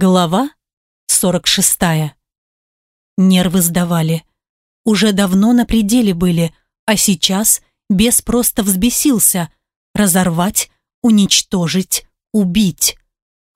Глава 46. Нервы сдавали. Уже давно на пределе были, а сейчас бес просто взбесился. Разорвать, уничтожить, убить.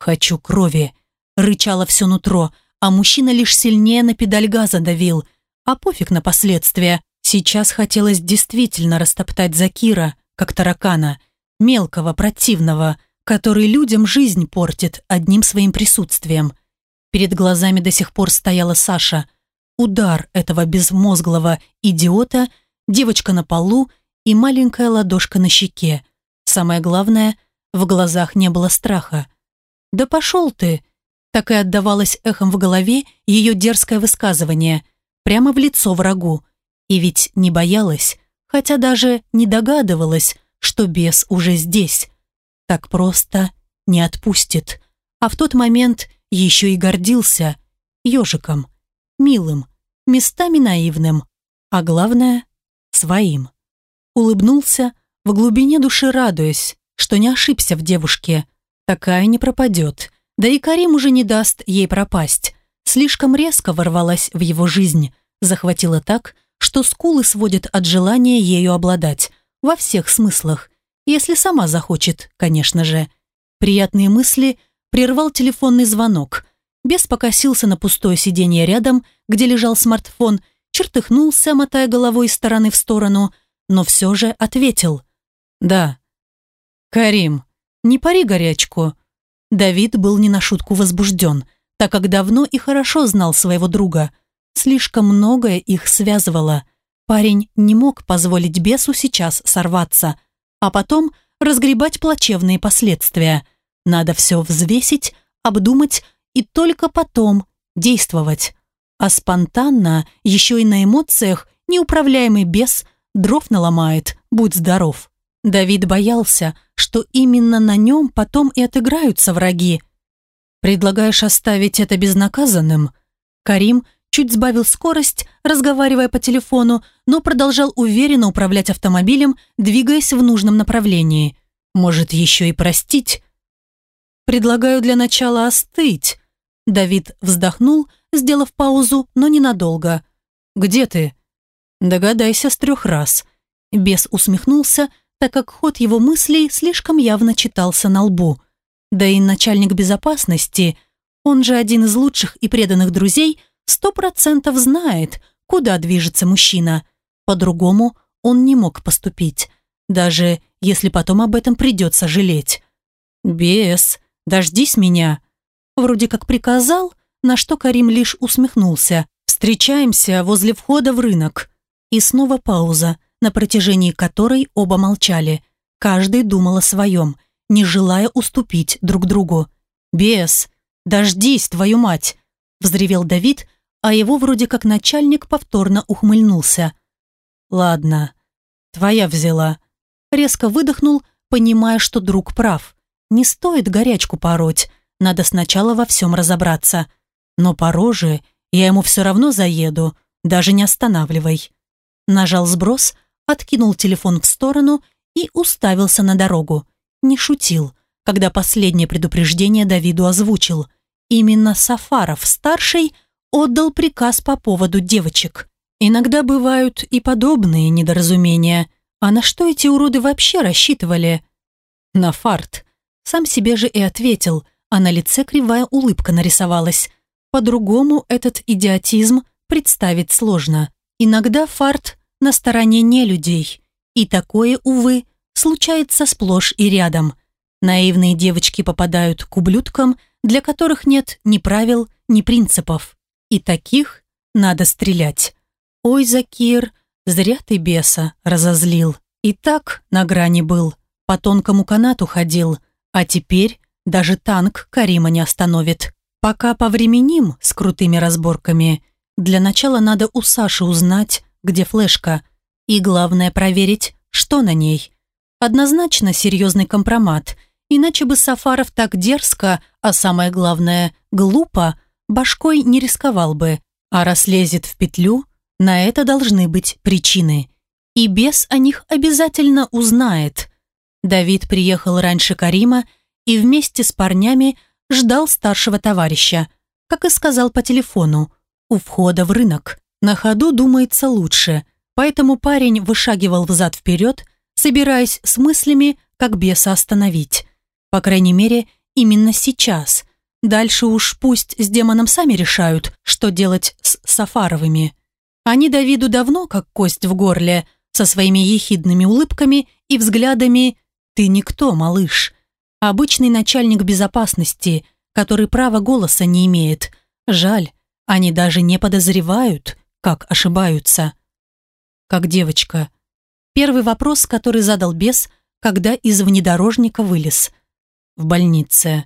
«Хочу крови», — рычало все нутро, а мужчина лишь сильнее на педаль газа давил. А пофиг на последствия. Сейчас хотелось действительно растоптать Закира, как таракана, мелкого, противного, который людям жизнь портит одним своим присутствием. Перед глазами до сих пор стояла Саша. Удар этого безмозглого идиота, девочка на полу и маленькая ладошка на щеке. Самое главное, в глазах не было страха. «Да пошел ты!» Так и отдавалось эхом в голове ее дерзкое высказывание, прямо в лицо врагу. И ведь не боялась, хотя даже не догадывалась, что бес уже здесь так просто не отпустит. А в тот момент еще и гордился ежиком, милым, местами наивным, а главное – своим. Улыбнулся, в глубине души радуясь, что не ошибся в девушке. Такая не пропадет, да и Карим уже не даст ей пропасть. Слишком резко ворвалась в его жизнь, захватила так, что скулы сводят от желания ею обладать, во всех смыслах, если сама захочет, конечно же. Приятные мысли прервал телефонный звонок. Бес покосился на пустое сиденье рядом, где лежал смартфон, чертыхнулся, мотая головой из стороны в сторону, но все же ответил. «Да». «Карим, не пари горячку». Давид был не на шутку возбужден, так как давно и хорошо знал своего друга. Слишком многое их связывало. Парень не мог позволить бесу сейчас сорваться – а потом разгребать плачевные последствия. Надо все взвесить, обдумать и только потом действовать. А спонтанно, еще и на эмоциях, неуправляемый бес дров наломает, будь здоров. Давид боялся, что именно на нем потом и отыграются враги. «Предлагаешь оставить это безнаказанным?» Карим чуть сбавил скорость, разговаривая по телефону, но продолжал уверенно управлять автомобилем, двигаясь в нужном направлении. Может, еще и простить? «Предлагаю для начала остыть». Давид вздохнул, сделав паузу, но ненадолго. «Где ты?» «Догадайся с трех раз». Бес усмехнулся, так как ход его мыслей слишком явно читался на лбу. Да и начальник безопасности, он же один из лучших и преданных друзей – сто процентов знает, куда движется мужчина. По-другому он не мог поступить, даже если потом об этом придется жалеть. «Бес, дождись меня!» Вроде как приказал, на что Карим лишь усмехнулся. «Встречаемся возле входа в рынок». И снова пауза, на протяжении которой оба молчали. Каждый думал о своем, не желая уступить друг другу. «Бес, дождись, твою мать!» взревел Давид, а его вроде как начальник повторно ухмыльнулся. «Ладно, твоя взяла». Резко выдохнул, понимая, что друг прав. Не стоит горячку пороть, надо сначала во всем разобраться. Но по роже я ему все равно заеду, даже не останавливай. Нажал сброс, откинул телефон в сторону и уставился на дорогу. Не шутил, когда последнее предупреждение Давиду озвучил – Именно Сафаров-старший отдал приказ по поводу девочек. Иногда бывают и подобные недоразумения. А на что эти уроды вообще рассчитывали? На фарт. Сам себе же и ответил, а на лице кривая улыбка нарисовалась. По-другому этот идиотизм представить сложно. Иногда фарт на стороне не людей. И такое, увы, случается сплошь и рядом. Наивные девочки попадают к ублюдкам – для которых нет ни правил, ни принципов. И таких надо стрелять. Ой, Закир, зря ты беса разозлил. И так на грани был, по тонкому канату ходил, а теперь даже танк Карима не остановит. Пока повременим с крутыми разборками, для начала надо у Саши узнать, где флешка, и главное проверить, что на ней. Однозначно серьезный компромат – Иначе бы Сафаров так дерзко, а самое главное, глупо, башкой не рисковал бы. А раз лезет в петлю, на это должны быть причины. И бес о них обязательно узнает. Давид приехал раньше Карима и вместе с парнями ждал старшего товарища, как и сказал по телефону, у входа в рынок. На ходу думается лучше, поэтому парень вышагивал взад-вперед, собираясь с мыслями, как беса остановить. По крайней мере, именно сейчас. Дальше уж пусть с демоном сами решают, что делать с Сафаровыми. Они Давиду давно как кость в горле, со своими ехидными улыбками и взглядами «ты никто, малыш». Обычный начальник безопасности, который права голоса не имеет. Жаль, они даже не подозревают, как ошибаются. Как девочка. Первый вопрос, который задал бес, когда из внедорожника вылез. В больнице.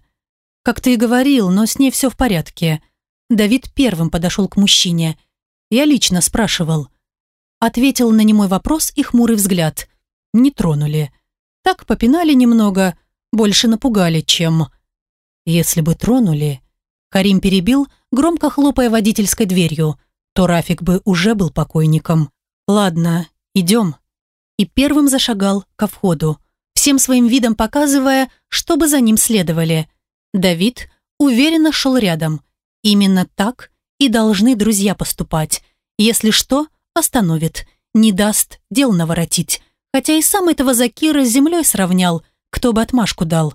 Как ты и говорил, но с ней все в порядке. Давид первым подошел к мужчине. Я лично спрашивал. Ответил на немой вопрос и хмурый взгляд. Не тронули. Так попинали немного, больше напугали, чем... Если бы тронули... Карим перебил, громко хлопая водительской дверью, то Рафик бы уже был покойником. «Ладно, идем». И первым зашагал ко входу, всем своим видом показывая, чтобы за ним следовали. Давид уверенно шел рядом. Именно так и должны друзья поступать. Если что, остановит, не даст дел наворотить. Хотя и сам этого Закира с землей сравнял, кто бы отмашку дал.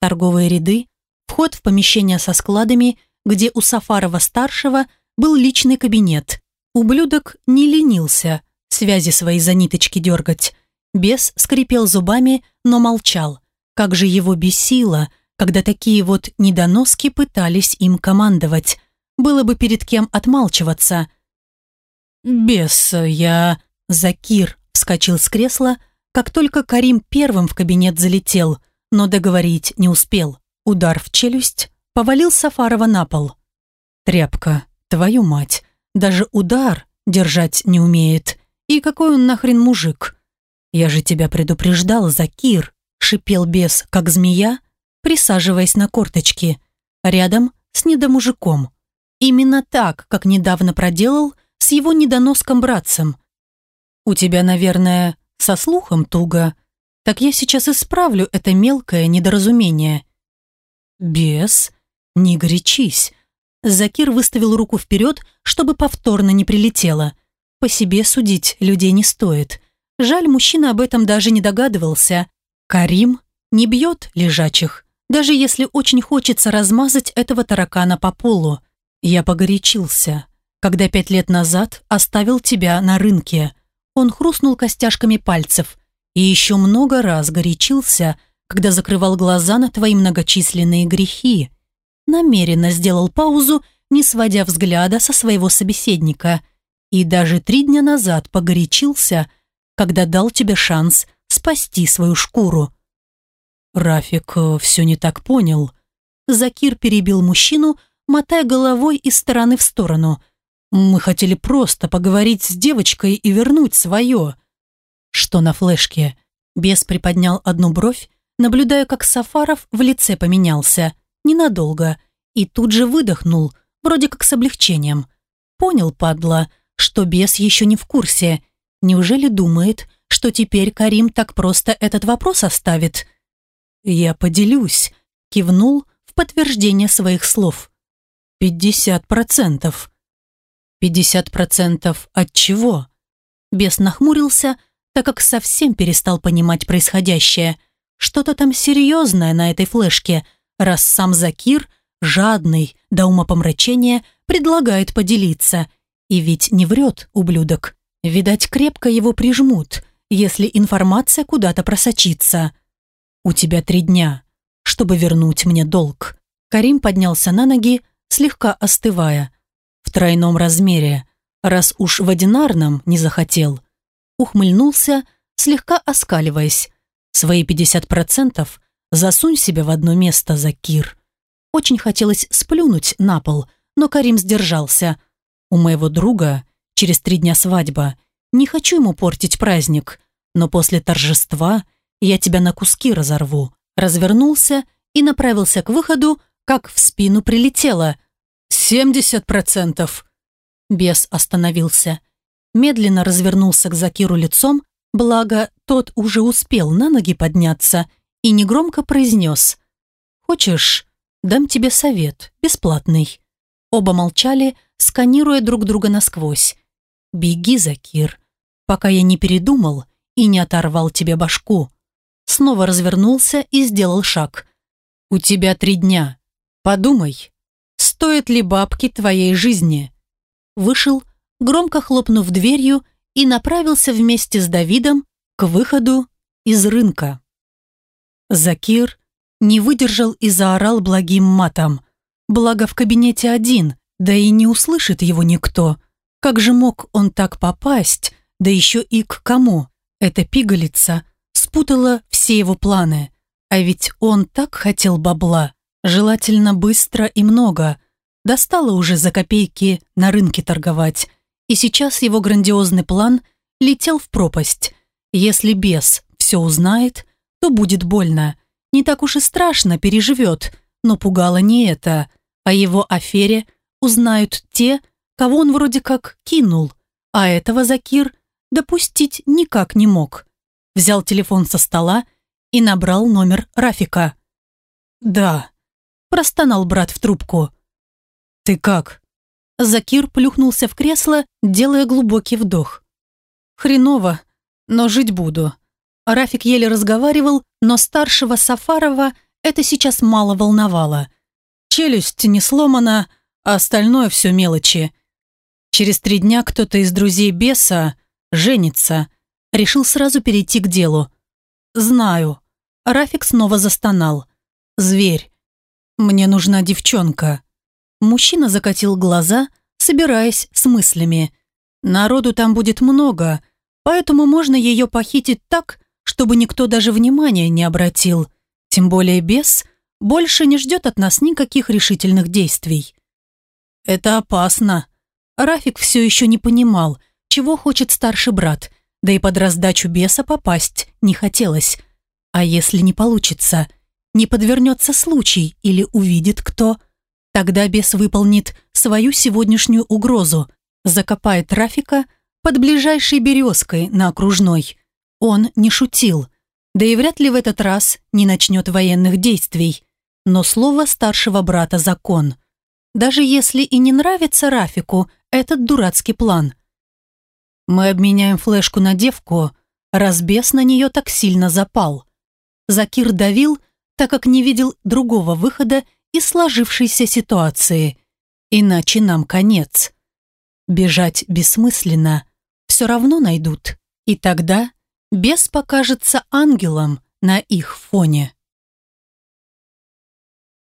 Торговые ряды, вход в помещение со складами, где у Сафарова-старшего был личный кабинет. Ублюдок не ленился связи свои за ниточки дергать. Бес скрипел зубами, но молчал. Как же его бесило, когда такие вот недоноски пытались им командовать. Было бы перед кем отмалчиваться. «Бес, я...» Закир вскочил с кресла, как только Карим первым в кабинет залетел, но договорить не успел. Удар в челюсть повалил Сафарова на пол. «Тряпка, твою мать, даже удар держать не умеет. И какой он нахрен мужик?» «Я же тебя предупреждал, Закир», — шипел бес, как змея, присаживаясь на корточки, рядом с недомужиком. Именно так, как недавно проделал с его недоноском братцем. «У тебя, наверное, со слухом туго. Так я сейчас исправлю это мелкое недоразумение». «Бес, не горячись». Закир выставил руку вперед, чтобы повторно не прилетело. По себе судить людей не стоит. Жаль, мужчина об этом даже не догадывался. Карим не бьет лежачих, даже если очень хочется размазать этого таракана по полу. Я погорячился, когда пять лет назад оставил тебя на рынке. Он хрустнул костяшками пальцев и еще много раз горячился, когда закрывал глаза на твои многочисленные грехи. Намеренно сделал паузу, не сводя взгляда со своего собеседника. И даже три дня назад погорячился – когда дал тебе шанс спасти свою шкуру. Рафик э, все не так понял. Закир перебил мужчину, мотая головой из стороны в сторону. Мы хотели просто поговорить с девочкой и вернуть свое. Что на флешке? Бес приподнял одну бровь, наблюдая, как Сафаров в лице поменялся. Ненадолго. И тут же выдохнул, вроде как с облегчением. Понял, падла, что бес еще не в курсе Неужели думает, что теперь Карим так просто этот вопрос оставит? «Я поделюсь», — кивнул в подтверждение своих слов. «Пятьдесят процентов». «Пятьдесят процентов от чего?» Бес нахмурился, так как совсем перестал понимать происходящее. Что-то там серьезное на этой флешке, раз сам Закир, жадный до умопомрачения, предлагает поделиться. И ведь не врет, ублюдок. Видать, крепко его прижмут, если информация куда-то просочится. «У тебя три дня, чтобы вернуть мне долг». Карим поднялся на ноги, слегка остывая. В тройном размере, раз уж в одинарном не захотел. Ухмыльнулся, слегка оскаливаясь. Свои 50% засунь себе в одно место, Закир. Очень хотелось сплюнуть на пол, но Карим сдержался. У моего друга Через три дня свадьба. Не хочу ему портить праздник, но после торжества я тебя на куски разорву». Развернулся и направился к выходу, как в спину прилетело. «Семьдесят процентов!» Бес остановился. Медленно развернулся к Закиру лицом, благо тот уже успел на ноги подняться и негромко произнес. «Хочешь, Дам тебе совет, бесплатный». Оба молчали, сканируя друг друга насквозь. «Беги, Закир, пока я не передумал и не оторвал тебе башку». Снова развернулся и сделал шаг. «У тебя три дня. Подумай, стоит ли бабки твоей жизни?» Вышел, громко хлопнув дверью, и направился вместе с Давидом к выходу из рынка. Закир не выдержал и заорал благим матом. Благо в кабинете один, да и не услышит его никто. Как же мог он так попасть, да еще и к кому? Эта пигалица спутала все его планы. А ведь он так хотел бабла, желательно быстро и много. Достало уже за копейки на рынке торговать. И сейчас его грандиозный план летел в пропасть. Если бес все узнает, то будет больно. Не так уж и страшно, переживет. Но пугало не это. О его афере узнают те, кого он вроде как кинул. А этого Закир допустить никак не мог. Взял телефон со стола и набрал номер Рафика. «Да», – простонал брат в трубку. «Ты как?» Закир плюхнулся в кресло, делая глубокий вдох. «Хреново, но жить буду». Рафик еле разговаривал, но старшего Сафарова это сейчас мало волновало. Челюсть не сломана, а остальное все мелочи. Через три дня кто-то из друзей беса женится. Решил сразу перейти к делу. «Знаю». Рафик снова застонал. «Зверь. Мне нужна девчонка». Мужчина закатил глаза, собираясь с мыслями. «Народу там будет много, поэтому можно ее похитить так, чтобы никто даже внимания не обратил. Тем более бес больше не ждет от нас никаких решительных действий». «Это опасно». Рафик все еще не понимал, чего хочет старший брат, да и под раздачу беса попасть не хотелось. А если не получится, не подвернется случай или увидит кто, тогда бес выполнит свою сегодняшнюю угрозу, закопает трафика под ближайшей березкой на окружной. Он не шутил, да и вряд ли в этот раз не начнет военных действий. Но слово старшего брата закон. Даже если и не нравится Рафику этот дурацкий план. Мы обменяем флешку на девку, разбес на нее так сильно запал. Закир давил, так как не видел другого выхода из сложившейся ситуации. Иначе нам конец. Бежать бессмысленно, все равно найдут. И тогда бес покажется ангелом на их фоне.